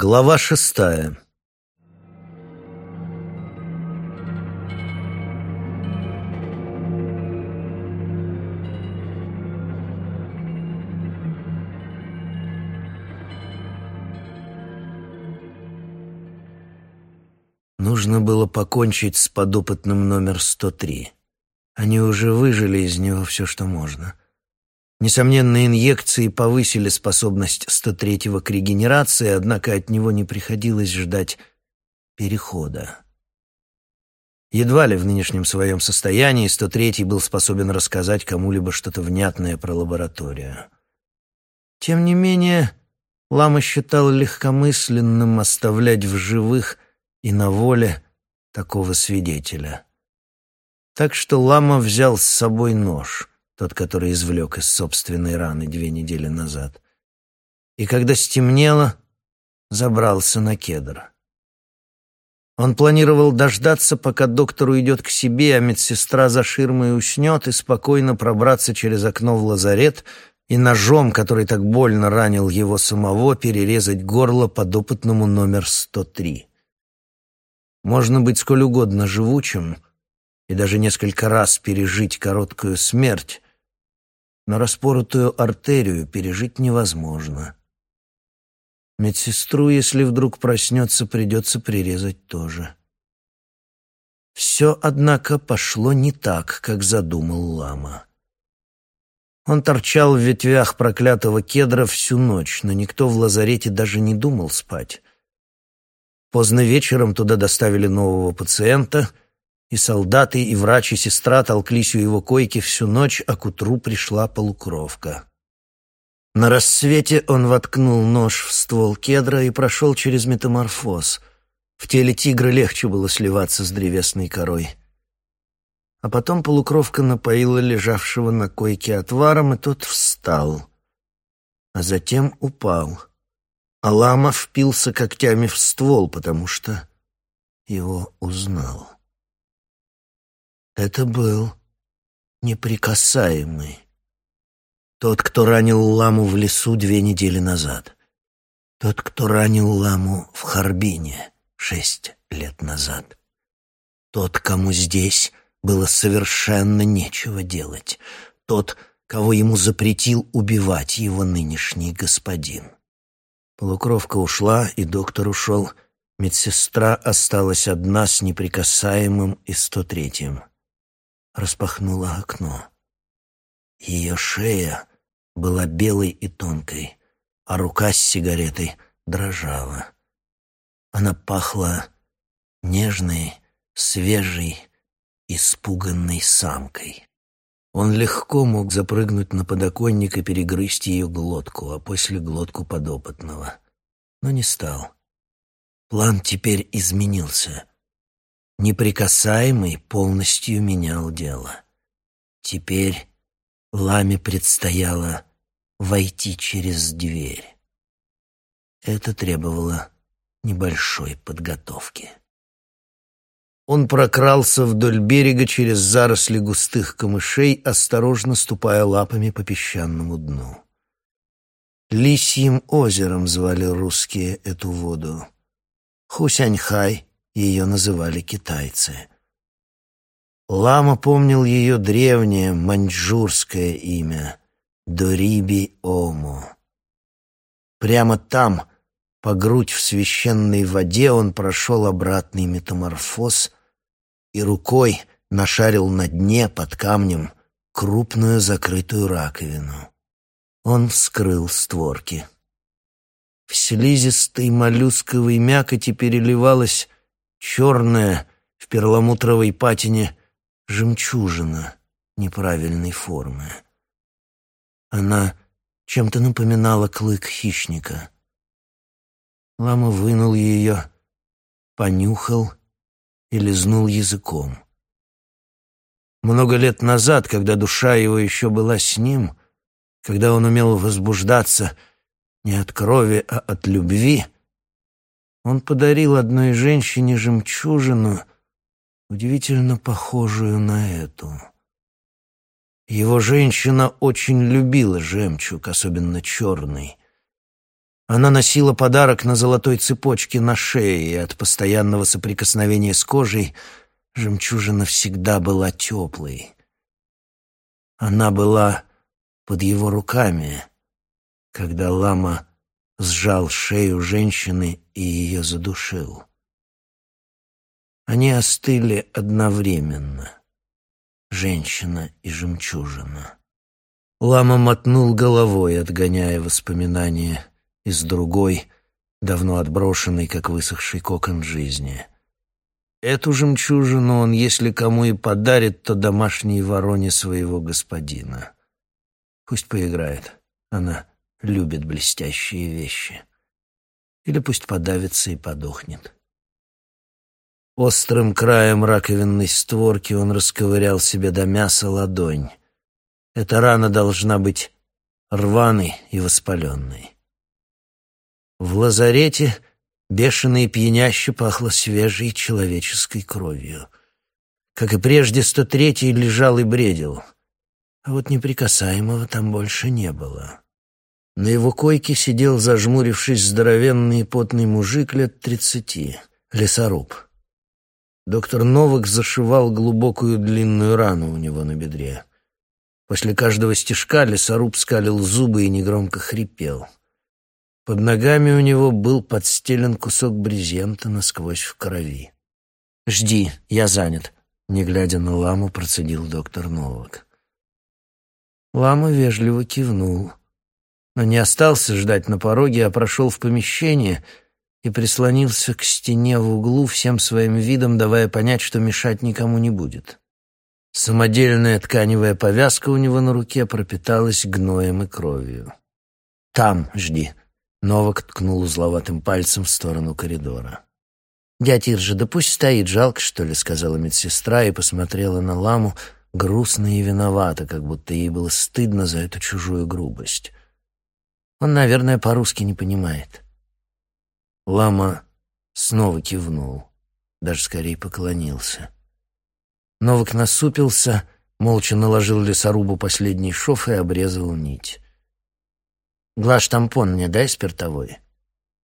Глава шестая Нужно было покончить с подопытным номер 103. Они уже выжили из него все, что можно. Несомненно, инъекции повысили способность 103-го к регенерации, однако от него не приходилось ждать перехода. Едва ли в нынешнем своем состоянии 103-й был способен рассказать кому-либо что-то внятное про лабораторию. Тем не менее, Лама считал легкомысленным оставлять в живых и на воле такого свидетеля. Так что Лама взял с собой нож, тот, который извлек из собственной раны две недели назад. И когда стемнело, забрался на кедр. Он планировал дождаться, пока доктор уйдет к себе, а медсестра за ширмой уснет, и спокойно пробраться через окно в лазарет и ножом, который так больно ранил его самого, перерезать горло подопытному номер 103. Можно быть сколь угодно живучим и даже несколько раз пережить короткую смерть, но распоротую артерию пережить невозможно. Медсестру, если вдруг проснется, придется прирезать тоже. Все, однако, пошло не так, как задумал лама. Он торчал в ветвях проклятого кедра всю ночь, но никто в лазарете даже не думал спать. Поздно вечером туда доставили нового пациента, и солдаты, и врач, и сестра толклись у его койки всю ночь, а к утру пришла полукровка. На рассвете он воткнул нож в ствол кедра и прошел через метаморфоз. В теле тигра легче было сливаться с древесной корой. А потом полукровка напоила лежавшего на койке отваром, и тот встал, а затем упал — Алама впился когтями в ствол, потому что его узнал. Это был неприкасаемый. Тот, кто ранил ламу в лесу две недели назад. Тот, кто ранил ламу в Харбине шесть лет назад. Тот, кому здесь было совершенно нечего делать. Тот, кого ему запретил убивать его нынешний господин. Полукровка ушла, и доктор ушел. Медсестра осталась одна с неприкасаемым и сто третьим. Распахнула окно. Ее шея была белой и тонкой, а рука с сигаретой дрожала. Она пахла нежной, свежей, испуганной самкой. Он легко мог запрыгнуть на подоконник и перегрызть ее глотку, а после глотку подопытного. Но не стал. План теперь изменился. Неприкасаемый полностью менял дело. Теперь Ламе предстояло войти через дверь. Это требовало небольшой подготовки. Он прокрался вдоль берега через заросли густых камышей, осторожно ступая лапами по песчаному дну. Лисьим озером звали русские эту воду. Хусяньхай ее называли китайцы. Лама помнил ее древнее маньчжурское имя — Дориби Ому. Прямо там, по грудь в священной воде, он прошел обратный метаморфоз — и рукой нашарил на дне под камнем крупную закрытую раковину. Он вскрыл створки. В слизистой моллюсковой мякоти переливалась черная в перламутровой патине жемчужина неправильной формы. Она чем-то напоминала клык хищника. Лама вынул ее, понюхал и лизнул языком. Много лет назад, когда душа его еще была с ним, когда он умел возбуждаться не от крови, а от любви, он подарил одной женщине жемчужину, удивительно похожую на эту. Его женщина очень любила жемчуг, особенно черный. Она носила подарок на золотой цепочке на шее, и от постоянного соприкосновения с кожей жемчужина всегда была теплой. Она была под его руками, когда лама сжал шею женщины и ее задушил. Они остыли одновременно, женщина и жемчужина. Лама мотнул головой, отгоняя воспоминания из другой, давно отброшенной, как высохший кокон жизни. Эту жемчужину он, если кому и подарит, то домашней вороне своего господина. Пусть поиграет. Она любит блестящие вещи. Или пусть подавится и подохнет. Острым краем раковинной створки он расковырял себе до мяса ладонь. Эта рана должна быть рваной и воспаленной. В лазарете бешено и пьяняще пахло свежей человеческой кровью. Как и прежде, 103-й лежал и бредил. А вот неприкасаемого там больше не было. На его койке сидел, зажмурившись, здоровенный потный мужик лет тридцати, лесоруб. Доктор Новак зашивал глубокую длинную рану у него на бедре. После каждого стежка лесоруб скалил зубы и негромко хрипел. Под ногами у него был подстелен кусок брезента насквозь в крови. «Жди, я занят», — не глядя на ламу, процедил доктор Новак. Лама вежливо кивнул, но не остался ждать на пороге, а прошел в помещение и прислонился к стене в углу всем своим видом, давая понять, что мешать никому не будет. Самодельная тканевая повязка у него на руке пропиталась гноем и кровью. «Там жди», Новак ткнул узловатым пальцем в сторону коридора. «Дядя Иржа, да пусть стоит, жалко, что ли», — сказала медсестра и посмотрела на ламу грустно и виновата, как будто ей было стыдно за эту чужую грубость. Он, наверное, по-русски не понимает. Лама снова кивнул, даже скорее поклонился. Новак насупился, молча наложил лесорубу последний шов и обрезал нить. «Глаш, тампон мне дай спиртовой».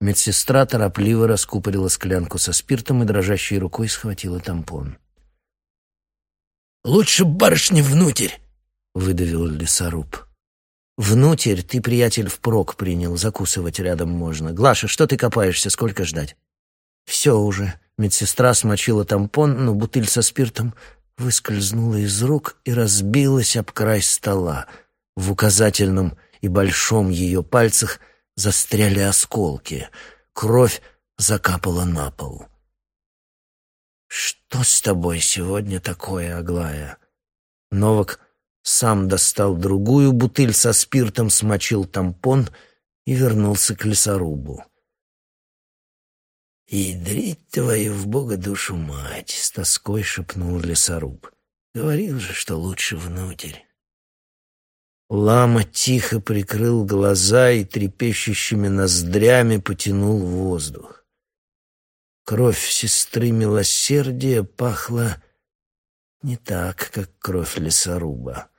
Медсестра торопливо раскупорила склянку со спиртом и дрожащей рукой схватила тампон. «Лучше барышни внутрь», — выдавил лесоруб. «Внутрь ты, приятель, впрок принял, закусывать рядом можно. Глаша, что ты копаешься, сколько ждать?» «Все уже». Медсестра смочила тампон, но бутыль со спиртом выскользнула из рук и разбилась об край стола. В указательном и большом ее пальцах застряли осколки. Кровь закапала на пол. «Что с тобой сегодня такое, Аглая?» Новак сам достал другую бутыль со спиртом, смочил тампон и вернулся к лесорубу. «Ядрить твою в Бога душу мать!» — с тоской шепнул лесоруб. «Говорил же, что лучше внутрь». Лама тихо прикрыл глаза и трепещущими ноздрями потянул воздух. Кровь сестры милосердия пахла не так, как кровь лесоруба.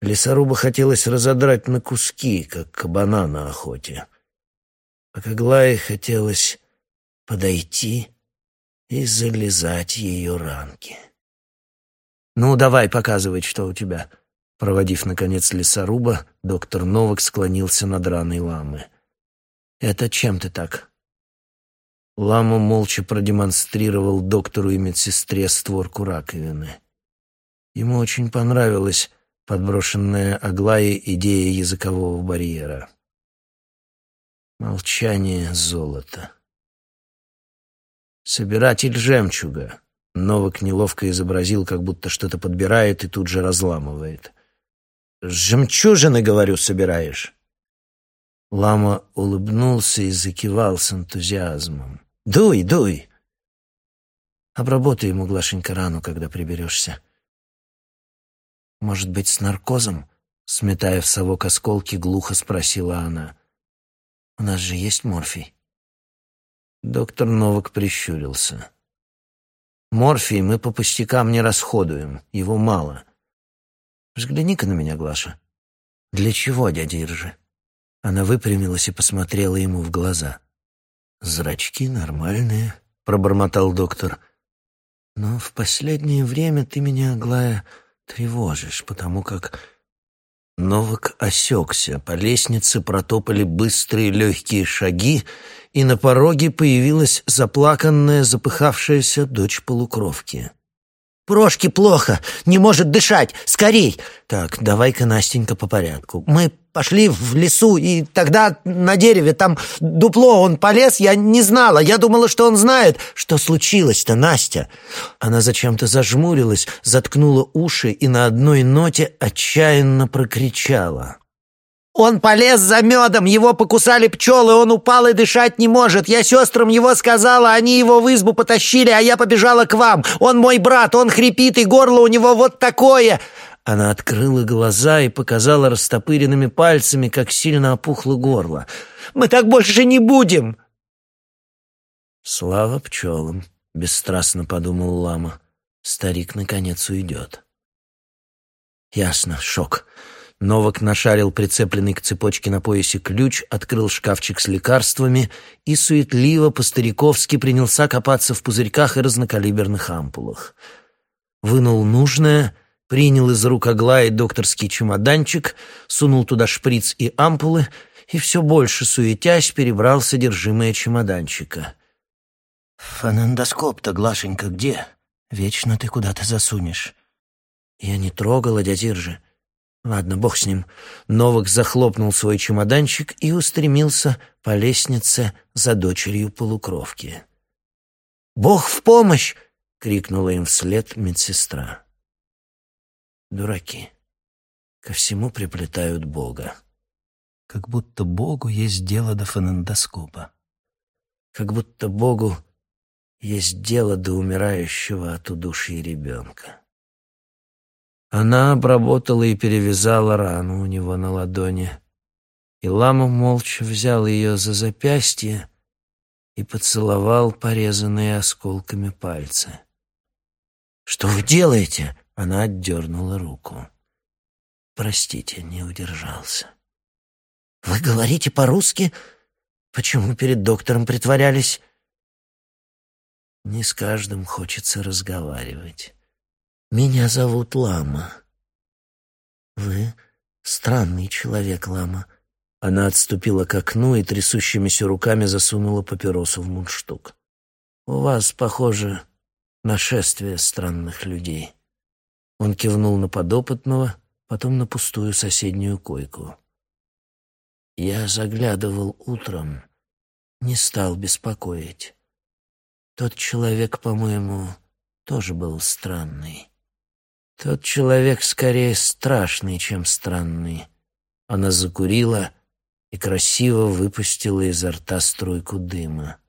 Лесоруба хотелось разодрать на куски, как кабана на охоте. А Каглае хотелось подойти и залезать ее ранки. «Ну, давай, показывай, что у тебя», Проводив, наконец, лесоруба, доктор Новак склонился над раной ламы. «Это чем ты так?» Лама молча продемонстрировал доктору и медсестре створку раковины. Ему очень понравилась подброшенная Аглае идея языкового барьера. Молчание золота. «Собиратель жемчуга», Новак неловко изобразил, как будто что-то подбирает и тут же разламывает. «Жемчужины, говорю, собираешь?» Лама улыбнулся и закивал с энтузиазмом. «Дуй, дуй!» «Обработай ему, Глашенька, рану, когда приберешься». «Может быть, с наркозом?» Сметая в совок осколки, глухо спросила она. «У нас же есть морфий». Доктор Новак прищурился. «Морфий мы по пустякам не расходуем, его мало. Взгляни-ка на меня, Глаша. Для чего, дядя Иржи? Она выпрямилась и посмотрела ему в глаза. «Зрачки нормальные», — пробормотал доктор. «Но в последнее время ты меня, Аглая, тревожишь, потому как Новак осекся, по лестнице протопали быстрые легкие шаги, и на пороге появилась заплаканная, запыхавшаяся дочь полукровки. Прошке плохо, не может дышать. Скорей!» «Так, давай-ка, Настенька, по порядку. Мы пошли в лесу, и тогда на дереве там дупло, он полез, я не знала. Я думала, что он знает, что случилось-то, Настя». Она зачем-то зажмурилась, заткнула уши и на одной ноте отчаянно прокричала. Он полез за медом, его покусали пчелы, он упал и дышать не может. Я сестрам его сказала, они его в избу потащили, а я побежала к вам. Он мой брат, он хрипит, и горло у него вот такое!» Она открыла глаза и показала растопыренными пальцами, как сильно опухло горло. «Мы так больше не будем!» «Слава пчелам!» — бесстрастно подумал лама. «Старик, наконец, уйдет». «Ясно, шок». Новак нашарил прицепленный к цепочке на поясе ключ, открыл шкафчик с лекарствами и суетливо по-стариковски принялся копаться в пузырьках и разнокалиберных ампулах. Вынул нужное, принял из рук Аглаи докторский чемоданчик, сунул туда шприц и ампулы и все больше, суетясь, перебрал содержимое чемоданчика. «Фонендоскоп-то, Глашенька, где? Вечно ты куда-то засунешь». «Я не трогала, дядя Иржи». Ладно, бог с ним. Новак захлопнул свой чемоданчик и устремился по лестнице за дочерью полукровки. «Бог в помощь!» — крикнула им вслед медсестра. Дураки. Ко всему приплетают Бога. Как будто Богу есть дело до фонендоскопа. Как будто Богу есть дело до умирающего от удушья ребенка. Она обработала и перевязала рану у него на ладони. И лама молча взял ее за запястье и поцеловал порезанные осколками пальцы. «Что вы делаете?» — она отдернула руку. «Простите, не удержался». «Вы говорите по-русски? Почему перед доктором притворялись?» «Не с каждым хочется разговаривать». Меня зовут Лама. Вы странный человек, Лама. Она отступила к окну и трясущимися руками засунула папиросу в мундштук. У вас, похоже, нашествие странных людей. Он кивнул на подопытного, потом на пустую соседнюю койку. Я заглядывал утром, не стал беспокоить. Тот человек, по-моему, тоже был странный. Тот человек скорее страшный, чем странный. Она закурила и красиво выпустила изо рта струйку дыма.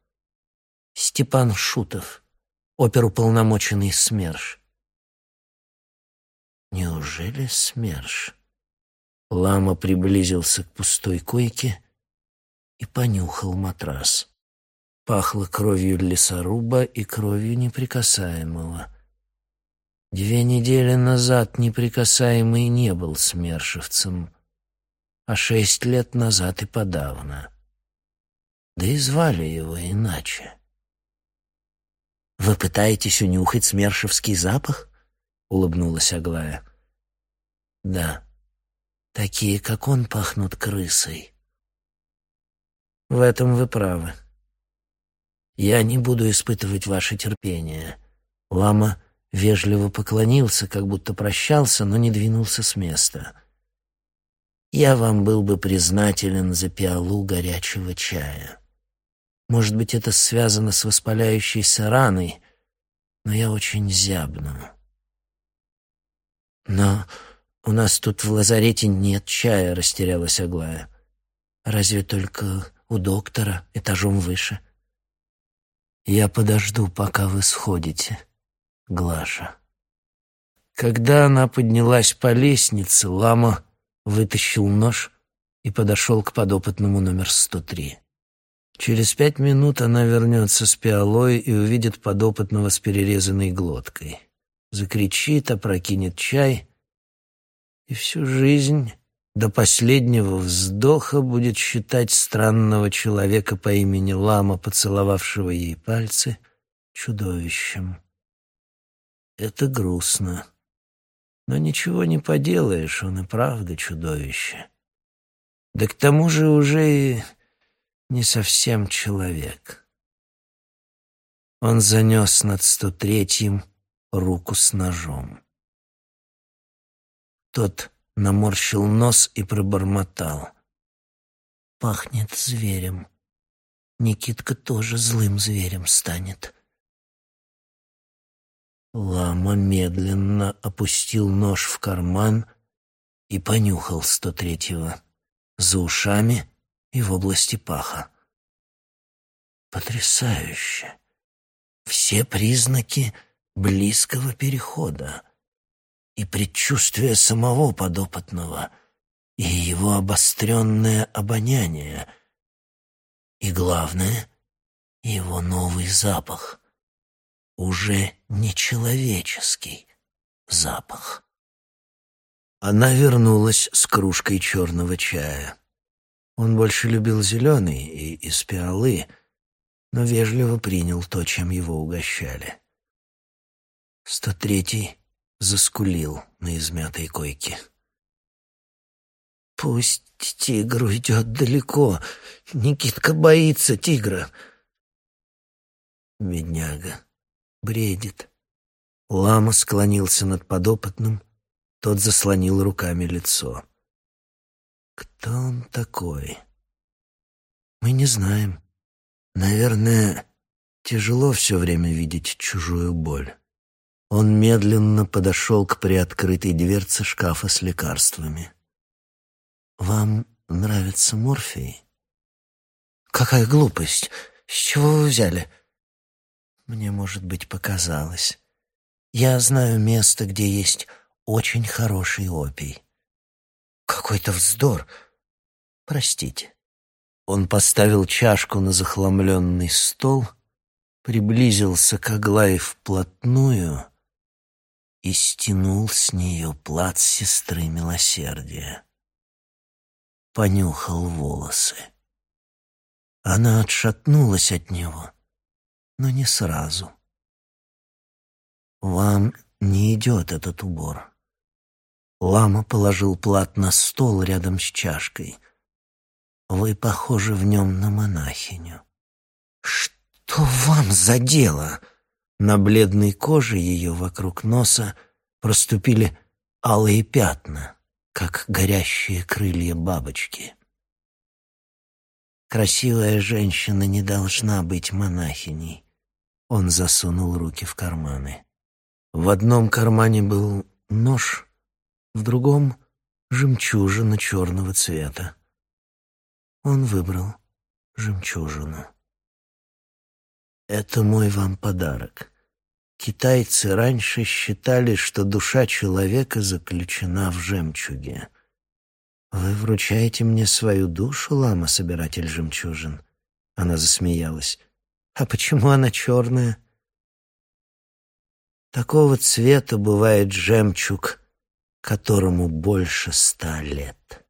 Степан Шутов, оперуполномоченный СМЕРШ. Неужели СМЕРШ? Лама приблизился к пустой койке и понюхал матрас. Пахло кровью лесоруба и кровью неприкасаемого. Две недели назад неприкасаемый не был смершевцем, а шесть лет назад и подавно. Да и звали его иначе. «Вы пытаетесь унюхать смершевский запах?» — улыбнулась Аглая. «Да, такие, как он, пахнут крысой». «В этом вы правы. Я не буду испытывать ваше терпение. Лама вежливо поклонился, как будто прощался, но не двинулся с места. «Я вам был бы признателен за пиалу горячего чая. Может быть, это связано с воспаляющейся раной, но я очень зябну». «Но у нас тут в лазарете нет чая», — растерялась Аглая. «Разве только у доктора этажом выше?» «Я подожду, пока вы сходите», Глаша. Когда она поднялась по лестнице, лама вытащил нож и подошел к подопытному номер 103. Через пять минут она вернется с пиалой и увидит подопытного с перерезанной глоткой. Закричит, опрокинет чай, и всю жизнь до последнего вздоха будет считать странного человека по имени Лама, поцеловавшего ей пальцы, чудовищем. Это грустно. Но ничего не поделаешь, он и правда чудовище. Да к тому же уже и не совсем человек. Он занес над сто третьим руку с ножом. Тот наморщил нос и пробормотал. «Пахнет зверем. Никитка тоже злым зверем станет». Лама медленно опустил нож в карман и понюхал сто третьего за ушами и в области паха. Потрясающе! Все признаки близкого перехода и предчувствие самого подопытного, и его обостренное обоняние, и, главное, его новый запах, уже нечеловеческий запах. Она вернулась с кружкой черного чая. Он больше любил зеленый и из пиалы, но вежливо принял то, чем его угощали. Сто третий заскулил на измятой койке. «Пусть тигру идет далеко. Никитка боится тигра». Бедняга. Бредит. Лама склонился над подопытным, тот заслонил руками лицо. «Кто он такой?» «Мы не знаем. Наверное, тяжело все время видеть чужую боль». Он медленно подошел к приоткрытой дверце шкафа с лекарствами. «Вам нравится морфий?» «Какая глупость! С чего вы взяли?» «Мне, может быть, показалось. Я знаю место, где есть очень хороший опий». «Какой-то вздор! Простите». Он поставил чашку на захламленный стол, приблизился к Аглае вплотную и стянул с нее плат сестры милосердия. Понюхал волосы. Она отшатнулась от него, но не сразу. «Вам не идет этот убор». Лама положил плат на стол рядом с чашкой. «Вы похожи в нем на монахиню». «Что вам за дело?» На бледной коже ее вокруг носа проступили алые пятна, как горящие крылья бабочки. Красивая женщина не должна быть монахиней. Он засунул руки в карманы. В одном кармане был нож, в другом — жемчужина черного цвета. Он выбрал жемчужину. Это мой вам подарок. Китайцы раньше считали, что душа человека заключена в жемчуге. Вы вручаете мне свою душу, лама, собиратель жемчужин? Она засмеялась. А почему она черная? Такого цвета бывает жемчуг, которому больше ста лет.